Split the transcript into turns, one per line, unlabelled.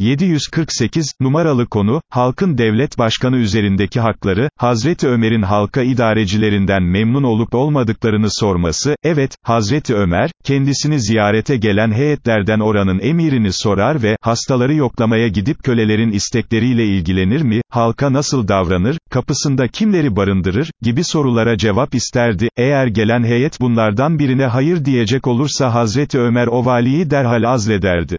748, numaralı konu, halkın devlet başkanı üzerindeki hakları, Hazreti Ömer'in halka idarecilerinden memnun olup olmadıklarını sorması, evet, Hazreti Ömer, kendisini ziyarete gelen heyetlerden oranın emirini sorar ve, hastaları yoklamaya gidip kölelerin istekleriyle ilgilenir mi, halka nasıl davranır, kapısında kimleri barındırır, gibi sorulara cevap isterdi, eğer gelen heyet bunlardan birine hayır diyecek olursa Hazreti Ömer o valiyi derhal azlederdi.